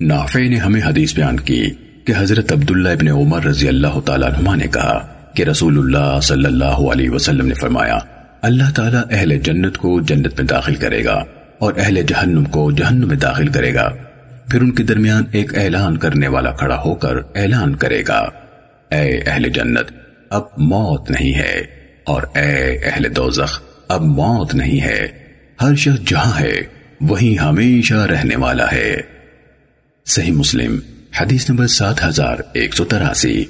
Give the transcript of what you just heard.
نافع نے ہمیں حدیث بیان کی کہ حضرت عبداللہ ابن عمر رضی اللہ تعالیٰ عنہ نے کہا کہ رسول اللہ صلی اللہ علیہ وسلم نے فرمایا، اللہ تعالیٰ اہل جنت کو جنت میں داخل کرے گا اور اہل جہنم کو جہنم میں داخل کرے گا۔ پھر ان کے درمیان ایک اعلان کرنے والا کھڑا ہو کر اعلان کرے گا، اے اہل جنت، اب موت نہیں ہے۔ اور اے اہل دوزخ، اب موت نہیں ہے۔ ہر شخص جہاں ہے وہی ہمیشہ رہنے والا ہے۔ صحیح مسلم حدیث نمبر سات ہزار ایک سو تراسی۔